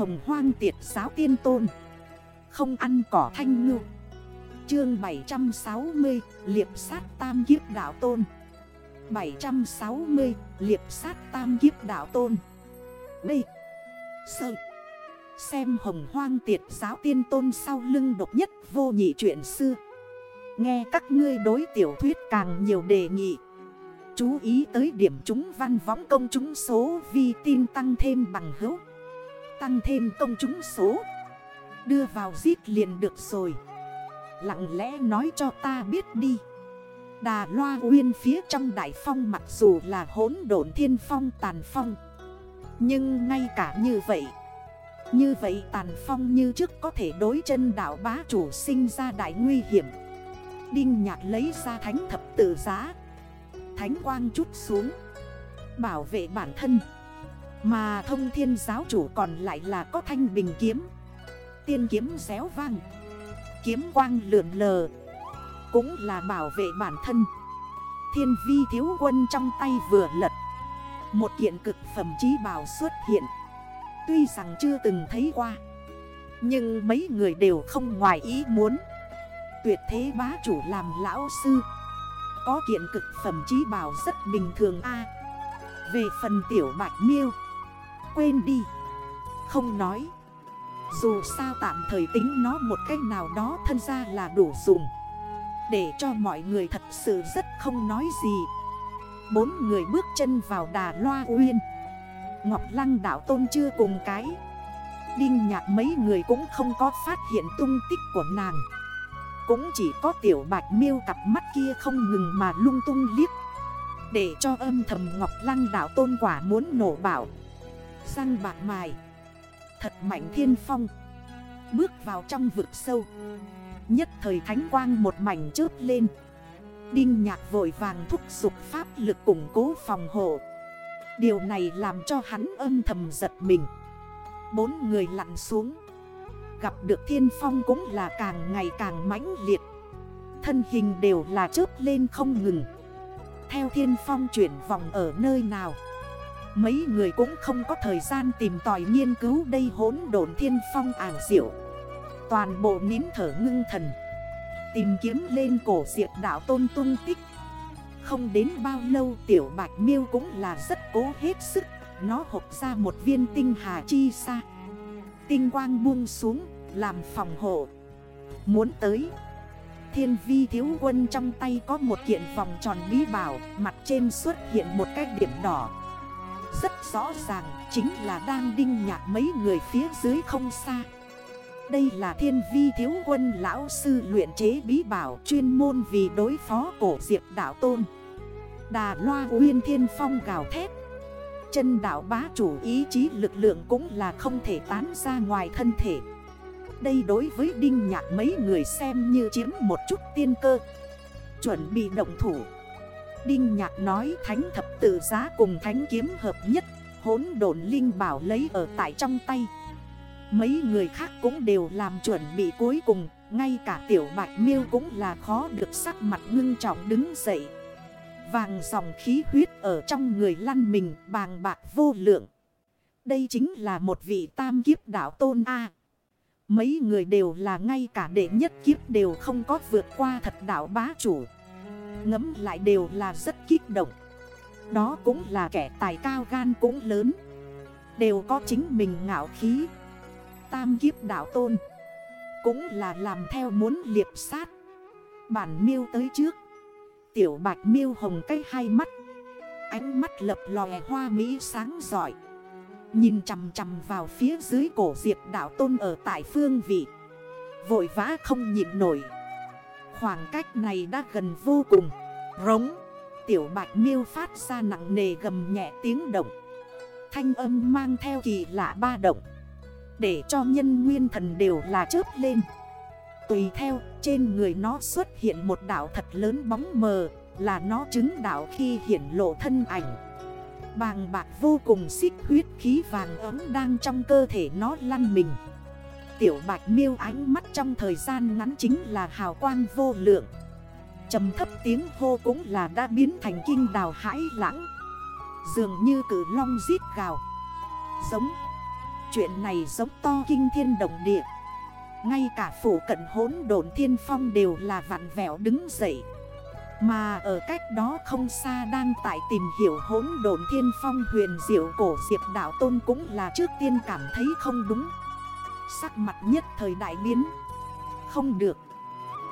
hồng hoang tiệt giáo tiên tôn. Không ăn cỏ thanh ngư. Chương 760 Liệp sát tam kiếp đảo tôn. 760 Liệp sát tam kiếp đảo tôn. B Sơ. Xem hồng hoang tiệt giáo tiên tôn sau lưng độc nhất vô nhị chuyện xưa. Nghe các ngươi đối tiểu thuyết càng nhiều đề nghị. Chú ý tới điểm chúng văn võng công chúng số vi tin tăng thêm bằng hữu. Tăng thêm công chúng số. Đưa vào giết liền được rồi. Lặng lẽ nói cho ta biết đi. Đà loa uyên phía trong đại phong mặc dù là hỗn độn thiên phong tàn phong. Nhưng ngay cả như vậy Như vậy tàn phong như trước có thể đối chân đảo bá chủ sinh ra đại nguy hiểm. Đinh nhạc lấy ra thánh thập tự giá, Thánh quang chút xuống, Bảo vệ bản thân. Mà thông thiên giáo chủ còn lại là có thanh bình kiếm. Tiên kiếm xéo vang. Kiếm quang lượn lờ. Cũng là bảo vệ bản thân. Thiên vi thiếu quân trong tay vừa lật. Một kiện cực phẩm trí bảo xuất hiện. Tuy rằng chưa từng thấy qua. Nhưng mấy người đều không ngoài ý muốn. Tuyệt thế bá chủ làm lão sư. Có kiện cực phẩm trí bảo rất bình thường a. Về phần tiểu bạch miêu Quên đi. Không nói. Dù sao tạm thời tính nó một cách nào đó thân ra là đủ dùng. Để cho mọi người thật sự rất không nói gì. Bốn người bước chân vào đà loa uyên. Ngọc Lăng đảo tôn chưa cùng cái. Đinh nhạc mấy người cũng không có phát hiện tung tích của nàng. Cũng chỉ có tiểu bạch miêu cặp mắt kia không ngừng mà lung tung liếc. Để cho âm thầm Ngọc Lăng đảo tôn quả muốn nổ bảo. Răng bạc mài. Thật mạnh thiên phong. Bước vào trong vực sâu. Nhất thời thánh quang một mảnh chớp lên. Đinh nhạc vội vàng thúc dục pháp lực củng cố phòng hộ. Điều này làm cho hắn âm thầm giật mình. Bốn người lặn xuống. Gặp được thiên phong cũng là càng ngày càng mãnh liệt. Thân hình đều là chớp lên không ngừng. Theo thiên phong chuyển vòng ở nơi nào? Mấy người cũng không có thời gian tìm tòi nghiên cứu đây hốn đồn thiên phong ảo diệu. Toàn bộ nín thở ngưng thần. Tìm kiếm lên cổ diệt đảo tôn tung tích. Không đến bao lâu tiểu bạch miêu cũng là rất cố hết sức. Nó hộp ra một viên tinh hà chi xa Tinh quang buông xuống, làm phòng hộ. Muốn tới. Thiên vi thiếu quân trong tay có một kiện vòng tròn bí bảo. Mặt trên xuất hiện một cái điểm đỏ. Rất rõ ràng, chính là đang đinh nhạc mấy người phía dưới không xa. Đây là thiên vi thiếu quân lão sư luyện chế bí bảo Chuyên môn vì đối phó cổ diệp đảo tôn. Đà loa uyên thiên phong gào thét. Chân đảo bá chủ ý chí lực lượng cũng là không thể tán ra ngoài thân thể. Đây đối với đinh nhạc mấy người xem như chiếm một chút tiên cơ. Chuẩn bị động thủ. Đinh nhạc nói thánh thập tự giá cùng thánh kiếm hợp nhất Hốn đồn linh bảo lấy ở tại trong tay Mấy người khác cũng đều làm chuẩn bị cuối cùng, Ngay cả tiểu bạch miêu cũng là khó được sắc mặt ngưng trọng đứng dậy Vàng dòng khí huyết ở trong người lăn mình, bàng bạc vô lượng. Đây chính là một vị tam kiếp đảo tôn A. Mấy người đều là ngay cả đệ nhất kiếp đều không có vượt qua thật đảo bá chủ. Ngấm lại đều là rất kích động. Đó cũng là kẻ tài cao gan cũng lớn. Đều có chính mình ngạo khí. Tam kiếp đảo tôn. Cũng là làm theo muốn liệp sát. Bản miêu tới trước. Tiểu bạch miêu hồng cây hai mắt Ánh mắt lập lòe hoa mỹ sáng giỏi Nhìn chằm chằm vào phía dưới cổ diệp đảo tôn ở tại phương vị Vội vã không nhịn nổi Khoảng cách này đã gần vô cùng. Rống, Tiểu bạch miêu phát ra nặng nề gầm nhẹ tiếng động. Thanh âm mang theo kỳ lạ ba động. Để cho nhân nguyên thần đều là chớp lên. Tùy theo, trên người nó xuất hiện một đảo thật lớn bóng mờ, Là nó chứng đảo khi hiển lộ thân ảnh. Bàng bạc vô cùng xích huyết khí vàng ấm đang trong cơ thể nó lăn mình. Tiểu bạch miêu ánh mắt trong thời gian ngắn chính là hào quang vô lượng. Trầm thấp tiếng hô cũng là đã biến thành kinh đào hãi lãng. Dường như cử long giết gào. Giống. Chuyện này giống to kinh thiên động địa. Ngay cả phủ cận hốn đồn thiên phong đều là vặn vẹo đứng dậy. Mà ở cách đó không xa đang tại tìm hiểu hốn đồn thiên phong huyền diệu cổ diệp đạo tôn cũng là trước tiên cảm thấy không đúng. Sắc mặt nhất thời đại biến. Không được.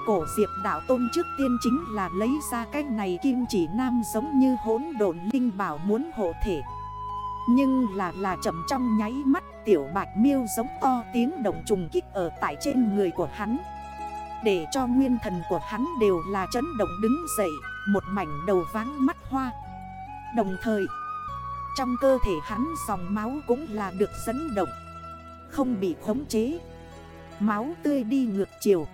Cổ diệp đạo tôn trước tiên chính là lấy ra cái này kim chỉ nam giống như hốn độn linh bảo muốn hộ thể. Nhưng là là chậm trong nháy mắt, tiểu bạch miêu giống to tiếng động trùng kích ở tại trên người của hắn. Để cho nguyên thần của hắn đều là chấn động đứng dậy, Một mảnh đầu váng mắt hoa. Đồng thời, Trong cơ thể hắn dòng máu cũng là được dẫn động. Không bị khống chế. Máu tươi đi ngược chiều.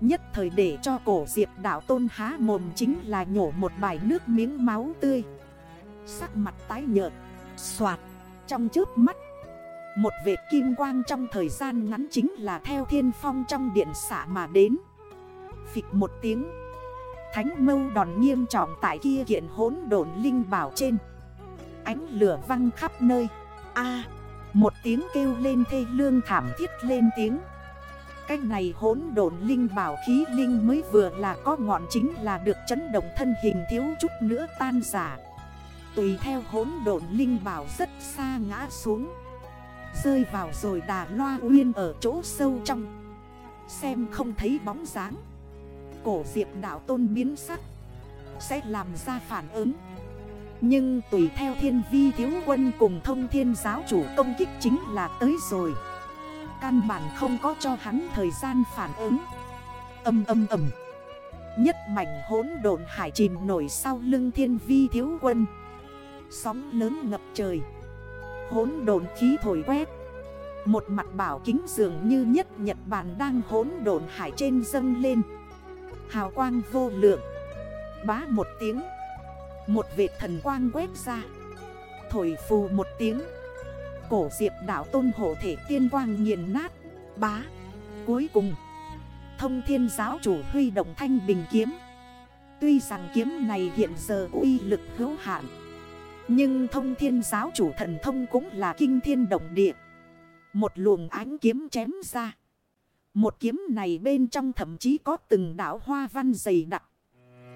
Nhất thời để cho cổ diệp đảo tôn há mồm chính là nhổ một bài nước miếng máu tươi. Sắc mặt tái nhợt Xoạt Trong trước mắt, Một vệt kim quang trong thời gian ngắn chính là theo thiên phong trong điện xả mà đến. Phịch một tiếng, Thánh mâu đòn nghiêm trọng tại kia kiện hốn độn linh bảo trên. Ánh lửa văng khắp nơi. A! Một tiếng kêu lên thê lương thảm thiết lên tiếng. Cách này hốn độn linh bảo khí linh mới vừa là có ngọn chính là được chấn động thân hình thiếu chút nữa tan giả Tùy theo hốn độn linh bảo rất xa ngã xuống. Rơi vào rồi đà loa uyên ở chỗ sâu trong. Xem không thấy bóng dáng. Cổ diệp đảo tôn biến sắc. Sẽ làm ra phản ứng. Nhưng tùy theo thiên vi thiếu quân cùng thông thiên giáo chủ công kích chính là tới rồi. Căn bản không có cho hắn thời gian phản ứng. Âm âm âm. Nhất mảnh hốn độn hải chìm nổi sau lưng thiên vi thiếu quân. Sóng lớn ngập trời. Hốn độn khí thổi quét. Một mặt bảo kính dường như nhất Nhật Bản đang hốn độn hải trên dâng lên. Hào quang vô lượng. Bá một tiếng. Một vệt thần quang quét ra. Thổi phù một tiếng. Cổ diệp đảo tôn hộ thể tiên quang nghiền nát. Bá. Cuối cùng. Thông thiên giáo chủ huy động thanh bình kiếm. Tuy rằng kiếm này hiện giờ uy lực hữu hạn. Nhưng thông thiên giáo chủ thần thông cũng là kinh thiên động địa. Một luồng ánh kiếm chém ra. Một kiếm này bên trong thậm chí có từng đảo hoa văn dày đặc.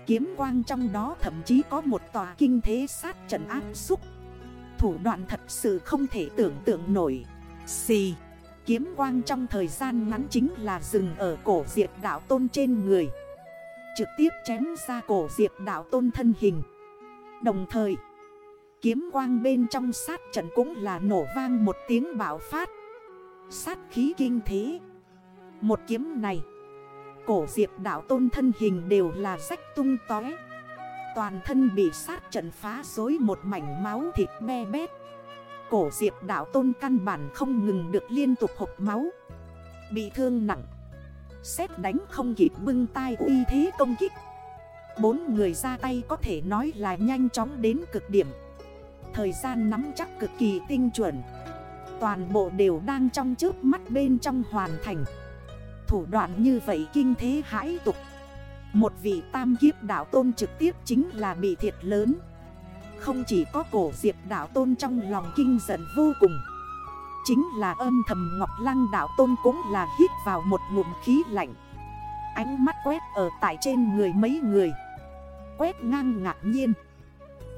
Kiếm quang trong đó, thậm chí có một tòa kinh thế sát trận áp xúc. Thủ đoạn thật sự không thể tưởng tượng nổi. Xì, Kiếm quang trong thời gian ngắn chính là dừng ở cổ diệp đảo tôn trên người. Trực tiếp chém ra cổ diệp đảo tôn thân hình. Đồng thời, Kiếm quang bên trong sát trận cũng là nổ vang một tiếng bạo phát. Sát khí kinh thế. Một kiếm này Cổ diệp đảo tôn thân hình đều là rách tung tói Toàn thân bị sát trận phá dối một mảnh máu thịt me bét. Cổ diệp đảo tôn căn bản không ngừng được liên tục hộp máu. Bị thương nặng. Xét đánh không kịp bưng tay uy thế công kích. Bốn người ra tay có thể nói là nhanh chóng đến cực điểm. Thời gian nắm chắc cực kỳ tinh chuẩn. Toàn bộ đều đang trong trước mắt bên trong hoàn thành. Thủ đoạn như vậy kinh thế hãi tục. Một vị tam kiếp đảo tôn trực tiếp chính là bị thiệt lớn. Không chỉ có cổ diệp đảo tôn trong lòng kinh giận vô cùng, Chính là âm thầm Ngọc Lăng đảo tôn cũng là hít vào một ngụm khí lạnh. Ánh mắt quét ở tại trên người mấy người, Quét ngang ngạc nhiên.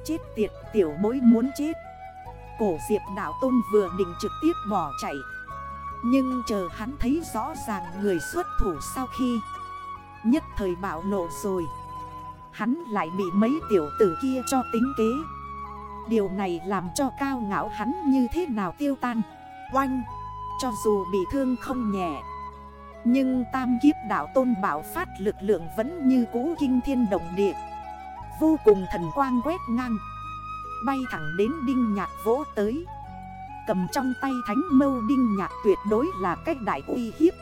Chết tiệt, tiểu mối muốn chết. Cổ diệp đảo tôn vừa định trực tiếp bỏ chạy nhưng chờ hắn thấy rõ ràng người xuất thủ sau khi Nhất thời bạo nộ rồi, Hắn lại bị mấy tiểu tử kia cho tính kế. Điều này làm cho cao ngạo hắn như thế nào tiêu tan? Oanh! Cho dù bị thương không nhẹ, Nhưng tam kiếp đảo tôn bảo phát lực lượng vẫn như cũ kinh thiên động địa, Vô cùng thần quang quét ngang, Bay thẳng đến đinh nhạc vỗ tới. Cầm trong tay thánh mâu đinh nhạc tuyệt đối là cách đại uy hiếp.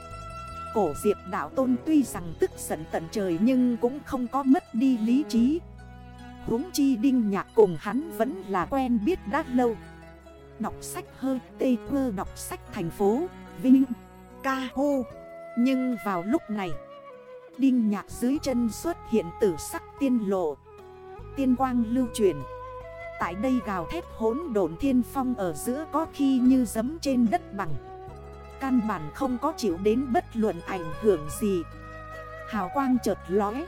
Cổ diệp đảo tôn tuy rằng tức giận tận trời nhưng cũng không có mất đi lý trí. Huống chi đinh nhạc cùng hắn vẫn là quen biết đã lâu. Đọc sách hơi tê quơ, đọc sách thành phố Vinh Ca hô. Nhưng vào lúc này, Đinh nhạc dưới chân xuất hiện tử sắc tiên lộ. Tiên quang lưu truyền. Tại đây gào thét hốn độn thiên phong ở giữa có khi như giấm trên đất bằng. Căn bản không có chịu đến bất luận ảnh hưởng gì. Hào quang chợt lóe.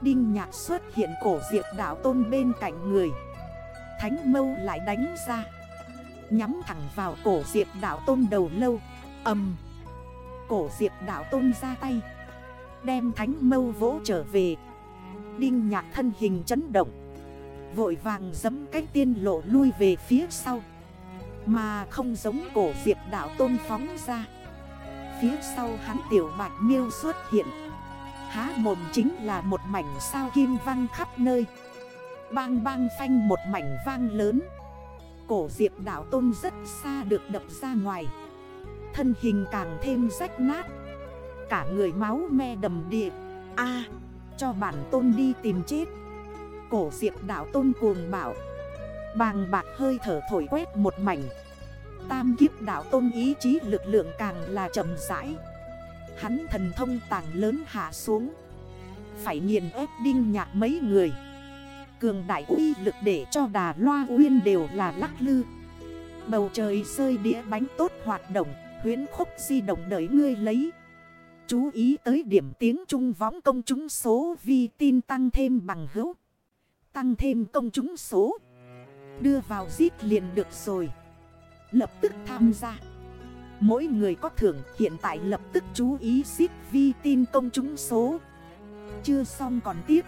Đinh nhạc xuất hiện cổ diệp đảo tôn bên cạnh người. Thánh mâu lại đánh ra. Nhắm thẳng vào cổ diệp đảo tôn đầu lâu. Âm Cổ diệp đảo tôn ra tay. Đem thánh mâu vỗ trở về. Đinh nhạc thân hình chấn động. Vội vàng dấm cách tiên lộ lui về phía sau. Mà không giống cổ diệp đảo tôn phóng ra. Phía sau hắn tiểu bạch miêu xuất hiện. Há mồm chính là một mảnh sao kim văng khắp nơi. Bang bang phanh một mảnh vang lớn. Cổ diệp đảo tôn rất xa được đập ra ngoài. Thân hình càng thêm rách nát. Cả người máu me đầm địa a, cho bản tôn đi tìm chết. Cổ diệp đảo tôn cuồng bảo Bàng bạc hơi thở thổi quét một mảnh. Tam kiếp đảo tôn ý chí lực lượng càng là chậm rãi. Hắn thần thông tàng lớn hạ xuống. Phải nghiền ép đinh nhạc mấy người. Cường đại uy lực để cho đà loa uyên đều là lắc lư. Bầu trời rơi đĩa bánh tốt hoạt động Huyến khúc di động đợi ngươi lấy. Chú ý tới điểm tiếng trung võng công chúng số vi tin tăng thêm bằng hữu. Tăng thêm công chúng số. Đưa vào giết liền được rồi. Lập tức tham gia. Mỗi người có thưởng, hiện tại lập tức chú ý giết vi tin công chúng số. Chưa xong còn tiếp.